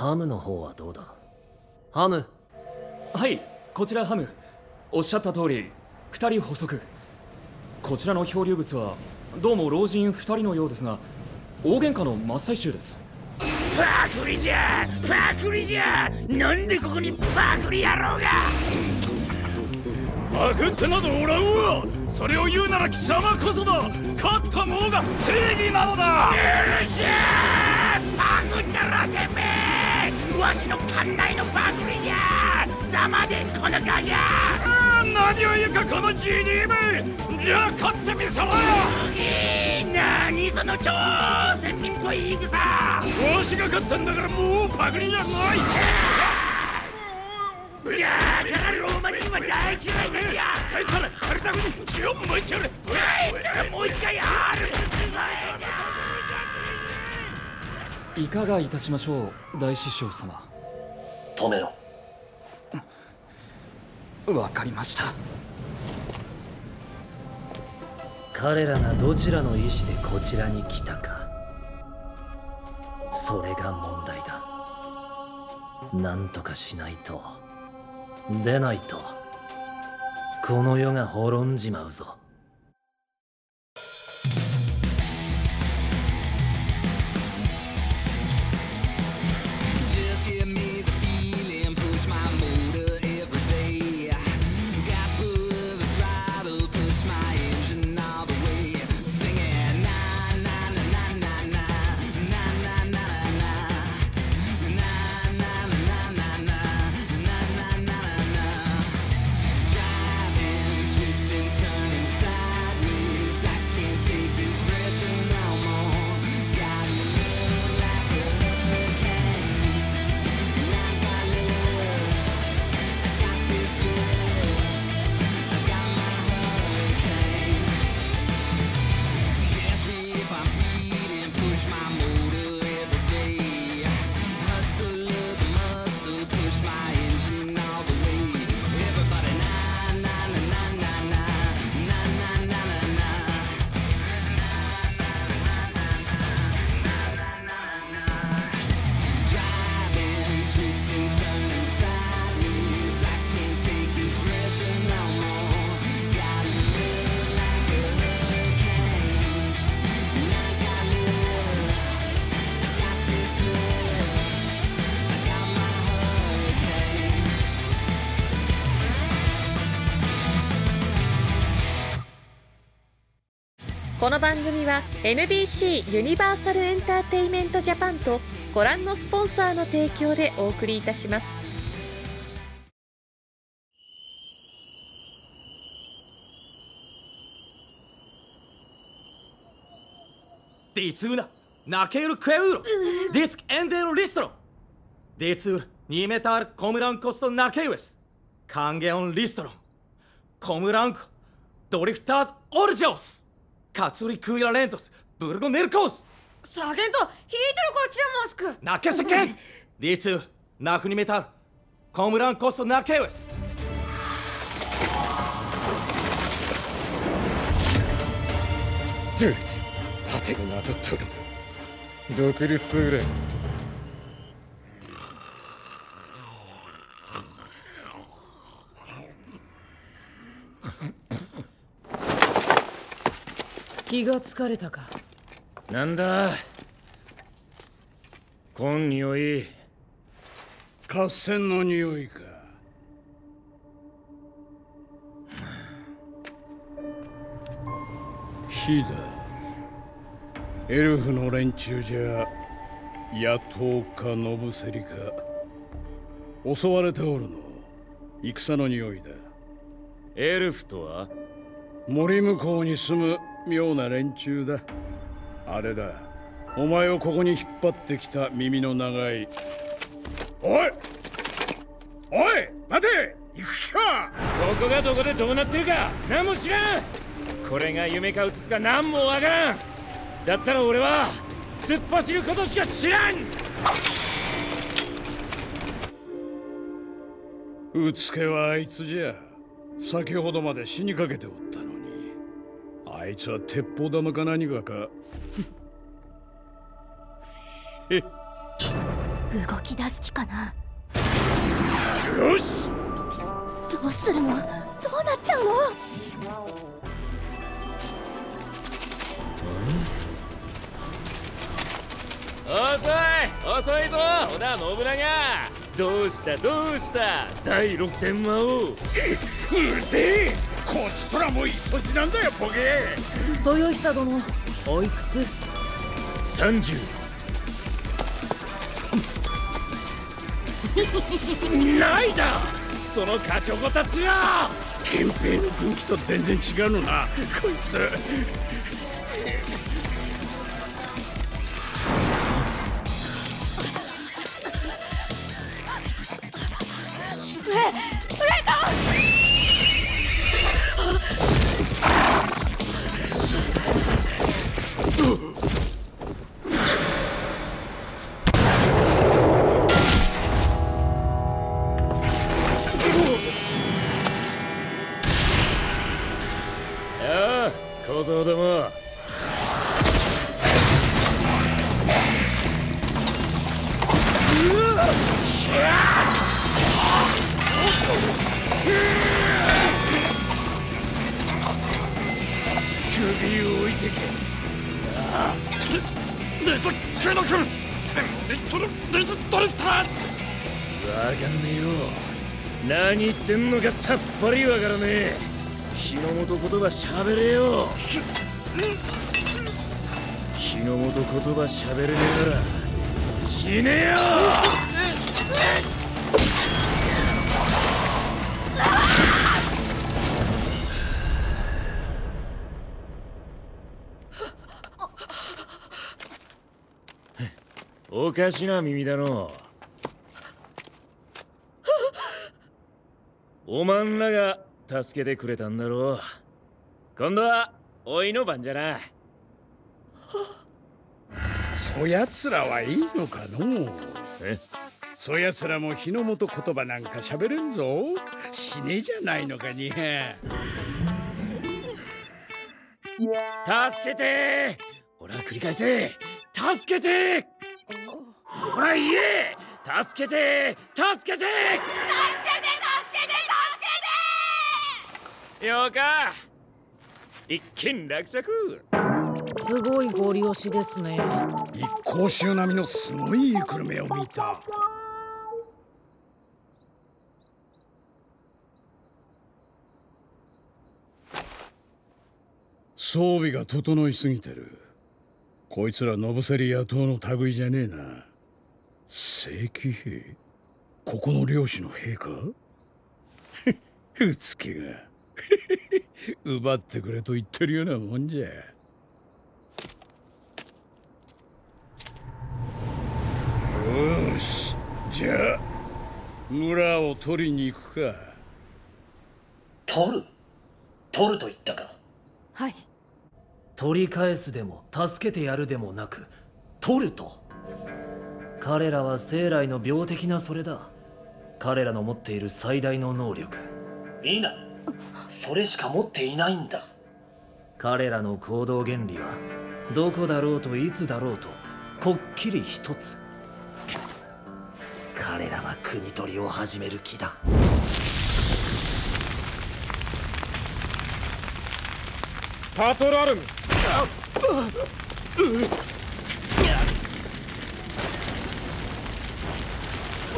ハムの方はどうだ？ハム。はいこちらハム。おっしゃった通り2人補足。こちらの漂流物はどうも老人2人のようですが大喧嘩の真っ最中です。パクリじゃパクリじゃなんでここにパクリ野郎が。パクってなどおらんわ。それを言うなら貴様こそだ。勝った者が正義なのだ。許しゃパクったらてめえわしの館内のパクリじゃ。ざまでこのかじゃ何を言うかこのジニーめ。じゃあ勝ってみせろ。よ何その超先民っぽい言い草。わしが勝ったんだからもうパクリじゃない。じゃあからローマ人は大嫌いなんじゃ。帰ったらカルタゴに血をれ。帰ったらもう一回あるいかがいたしましょう大師匠様。止めろ。わかりました。彼らがどちらの意志でこちらに来たか。それが問題だ。なんとかしないと。でないと。この世が滅んじまうぞこの番組は NBC ユニバーサルエンターテイメントジャパンとご覧のスポンサーの提供でお送りいたします。ディツーナナケールクエウロディツクエンデルリストロディツールニメタールコムランコストナケウエスカンゲオンリストロンコムランコドリフターズオルジョスカツリクイラレントスブルゴネルコース。サーゲント引いてるこちらマスク。ナケセケンディツーナフニメタールコムランコストナケウエスドゥル果てるなととる。ドクルスーレ気がつかれたか。なんだ？こん匂い。合戦の匂いか。火だ。エルフの連中じゃ野党かノブセリか。襲われておるの。戦の匂いだ。エルフとは？森向こうに住む妙な連中だ。あれだ。お前をここに引っ張ってきた耳の長い。おい！おい！待て！行くか！ここがどこでどうなってるか何も知らん。これが夢かうつつか何もわからん。だったら俺は突っ走ることしか知らん。うつけはあいつじゃ。先ほどまで死にかけておったあいつは鉄砲玉か何かか？動き出す気かな？よし！どうするの？どうなっちゃうの？遅い！遅いぞ！織田信長！どうした？どうした？第六天魔王 うるせえこっちとらもういそちなんだよボケ。豊久殿おいくつ？30ないだ。そのカチョコたちは憲兵の軍旗と全然違うのなこいつぱりわからねえ。日の本言葉喋れよ。日の本言葉喋れねえなら死ねえよ。おかしな耳だのおまんらが助けてくれたんだろう。今度はおいの番じゃな。そやつらはいいのかのえ？そやつらも日の元言葉なんか喋れんぞ。死ねえじゃないのかに。助けて！ほら繰り返せ。助けて！ほら言え！助けて！助けて助けて助けてよか。一件落着。すごいゴリ押しですね。一向宗並みのすごいいい車を見た。装備が整いすぎてる。こいつらノブセリ野党の類じゃねえな。正規兵。ここの漁師の兵か？うつけが 奪ってくれと言ってるようなもんじゃ。よしじゃあ村を取りに行くか。取る？取ると言ったか？はい。取り返すでも助けてやるでもなく取ると？彼らは生来の病的なそれだ。彼らの持っている最大の能力。いいなそれしか持っていないんだ。彼らの行動原理はどこだろうといつだろうとこっきり一つ。彼らは国取りを始める気だ。パトロールム。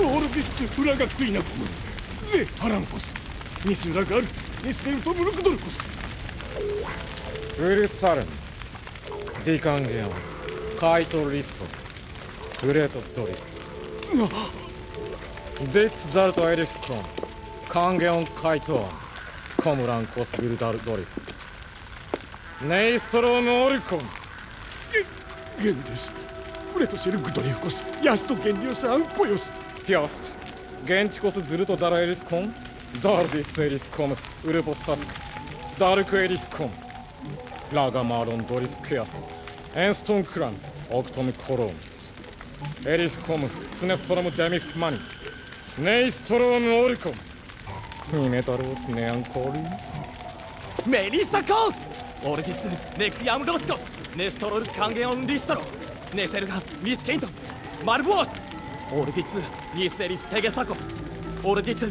オールビッツフラガクイナコム。ゼ・ハランコスニス・ラガルニスケルト・ムルクドルコスウルサルムディカンゲオン。カイト・リスト。グレート・ドリデッツ・ザルト・エリフコン。カンゲオン・カイトーン。コムラン・コス・ビルダル・ドリネイストローム・オルコン。ゲンです。クレトシェル・グドリフコス。ヤスト・ゲンディオス・アンポヨス。ピアスト。ゲンチコス・ズルト・ダルエリフコンダービスエリフコムス・ウルボスタスク・ダークエリフコム。ラガマロン・ドリフ・ケアス。エンストン・クランオクトム・コロームス。エリフコムスネストロム・デミフ・マニ。ネイストローム・オルコンミメタロース・ネアンコールメリサ・コース。オルティツネクヤム・ロスコス。ネストロル・カンゲオン・リストロネセルガ・ミス・ケイント。マルボース。オルディツニスエリフテゲサコス。オルディツ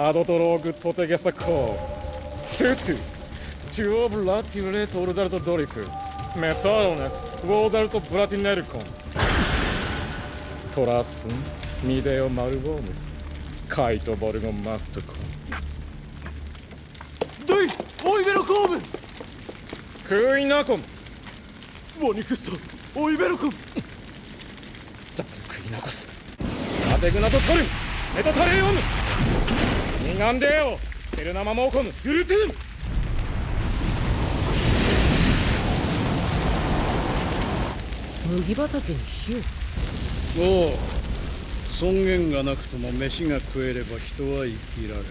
アドトローグトテゲサコー。トゥトゥ。チュオブラティレートオルダルトドリフ。メタロネス。ウォーダルトブラティネルコン。トラスン。ミデオマルボームス。カイトボルゴンマストコン。ドイオイベロコームクイナコンワニクスト。オイベロコンダルクイナコス。アデグナトトルメタタレオムニガンデオセルナマモーコムグルトゥーン麦畑に火を。おう。尊厳がなくとも飯が食えれば人は生きられる。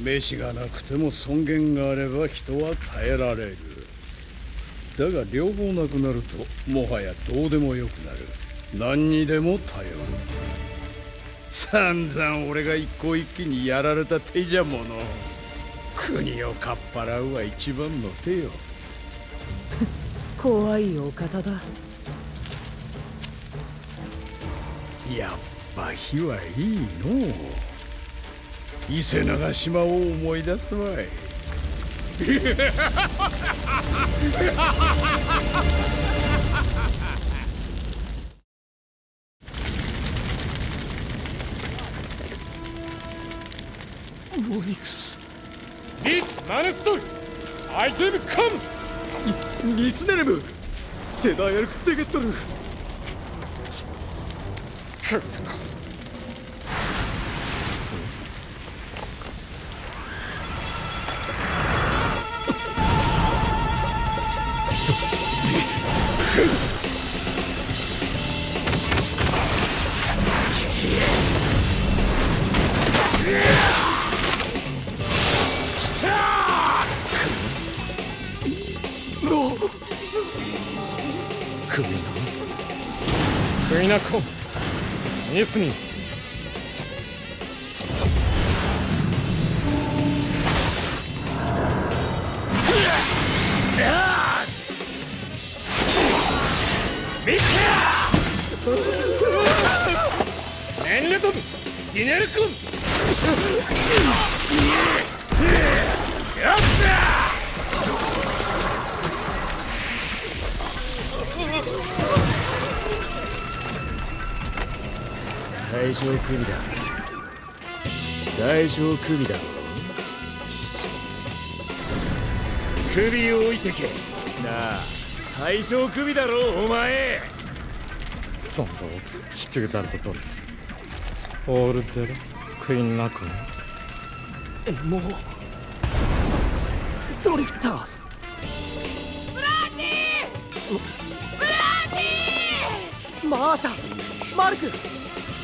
飯がなくても尊厳があれば人は耐えられる。だが両方なくなるともはやどうでもよくなる。何にでも頼る散々俺が一向一揆にやられた手じゃもの。国をかっぱらうは一番の手よ。怖いお方だ。やっぱ火はいいの。う伊勢長島を思い出すわい モニクスディッツマネストルアイテムカム。ニスネルムセダーヤルクテゲットルクククイナコンニスニンそそっとミッケアネンレトムディネル君やっ大丈首だ。大丈首だ。首を置いてけ。なあ大丈首だろお前。ソンドヒトゥダルトールデルクイーンナコン。エモドリフターズ。ブラーティー！ブラーティマーシャマルク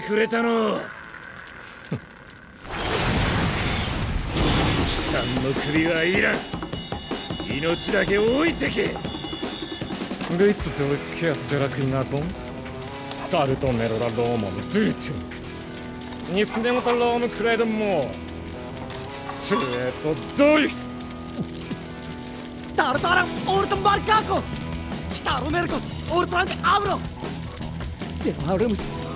てくれたの悲惨の首はいらん命だけ置いてけ Lytz Dulfkeas Jerakinakon Taruto Nerora Lomon Dutun Nisnemota Lom Kred Mo Chueto Dolf タルタランオルトンバルカー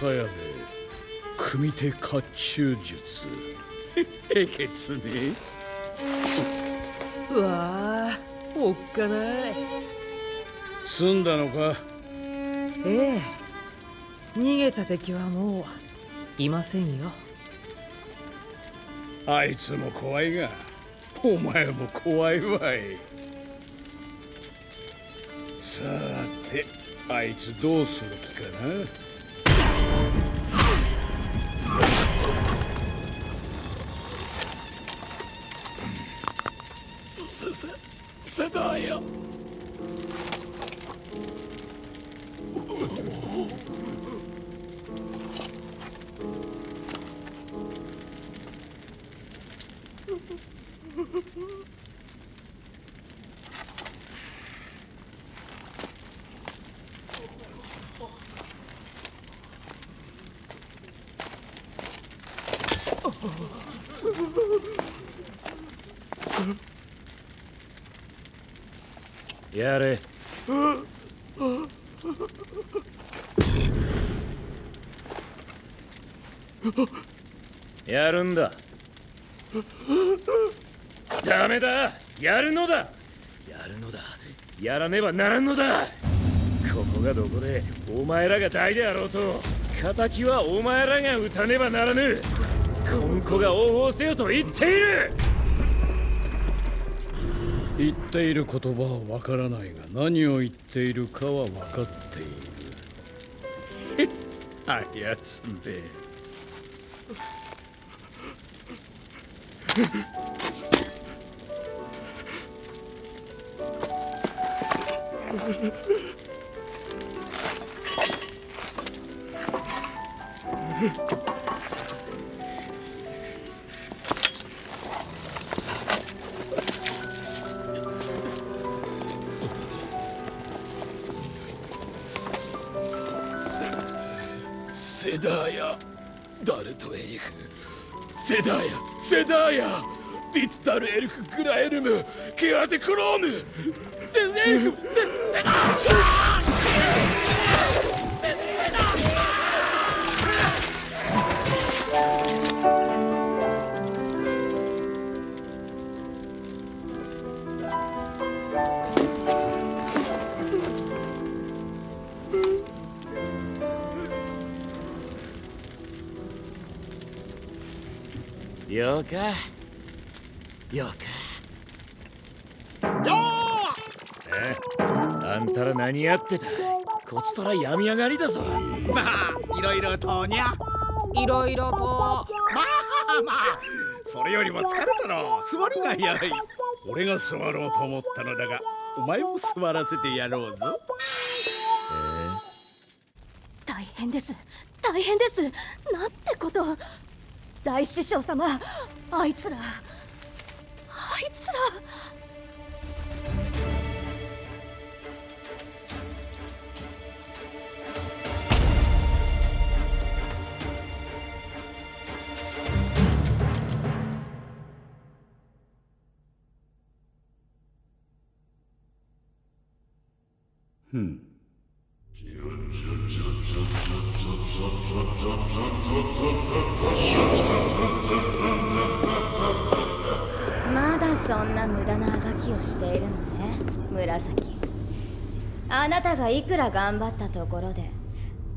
鞘で組手甲冑術。へけつねうわあおっかない。済んだのか？ええ。逃げた敵はもういませんよ。あいつも怖いがお前も怖いわい。さてあいつどうする気かな？やれ。やるんだ。ダメだ。やるのだ。やるのだ。やらねばならんのだ。ここがどこでお前らが大であろうと敵はお前らが打たねばならぬ。今子が応報せよと言っている。言っている言葉はわからないが何を言っているかは分かっている。あやつめ。セ ダーヤディツタルエルクグラエルムケアテクロームデゼルフセセダーようか。ようか。え？あんたら何やってた？こちとら病み上がりだぞ。まあいろいろとにゃ。いろいろと。まあまあそれよりも疲れたろ。座るがやい。俺が座ろうと思ったのだがお前も座らせてやろうぞ。大変です。大変です。なんてこと大師匠様あいつらあいつらうん。そんな無駄なあがきをしているのね。紫。あなたがいくら頑張ったところで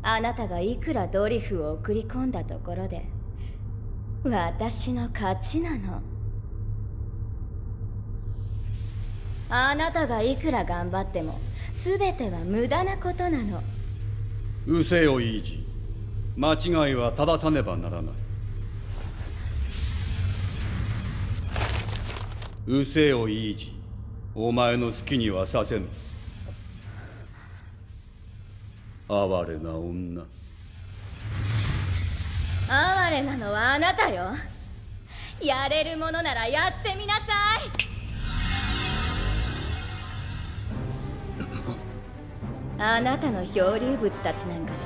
あなたがいくらドリフを送り込んだところで私の勝ちなの。あなたがいくら頑張っても全ては無駄なことなの。うせよイージ間違いは正さねばならない。うせよイージお前の好きにはさせぬ。哀れな女。哀れなのはあなたよ。やれるものならやってみなさい。あなたの漂流物たちなんかで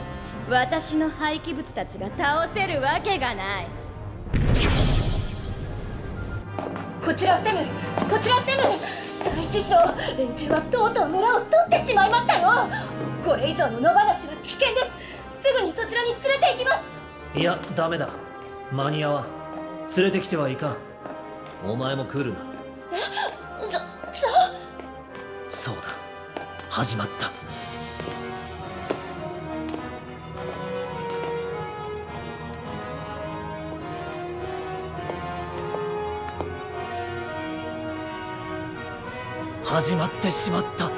私の廃棄物たちが倒せるわけがない。こちらセムこちらセム大師匠連中はとうとう村を取ってしまいましたよ。これ以上の野放しは危険です。すぐにそちらに連れて行きます。いやダメだ。間に合わん。連れてきてはいかん。お前も来るな。え？じゃじゃあ。そうだ。始まった始まってしまった。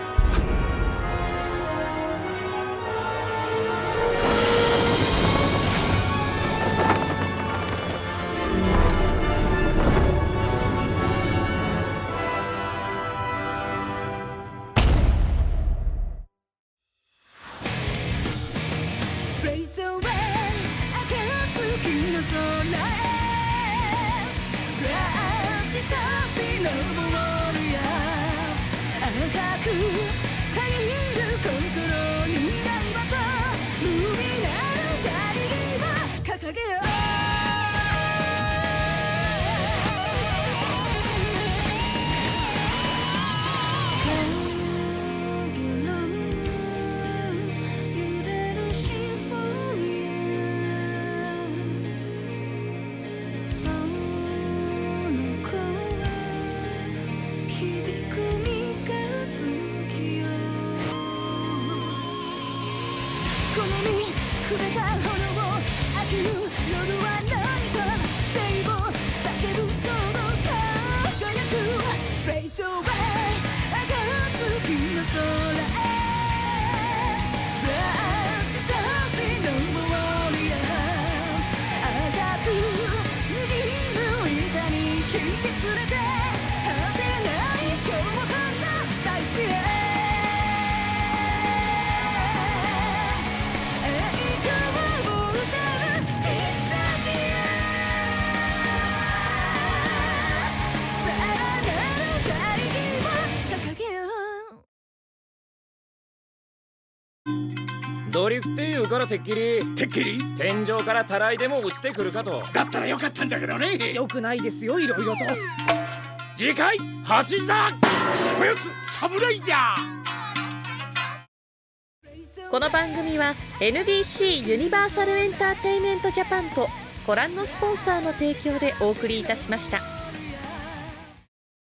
うからてっきり。てっきり？天井からたらいでも落ちてくるかと。だったらよかったんだけどね。よくないですよいろいろと。次回8時だこやつ侍じゃ。この番組は NBC ユニバーサルエンターテインメントジャパンとご覧のスポンサーの提供でお送りいたしました。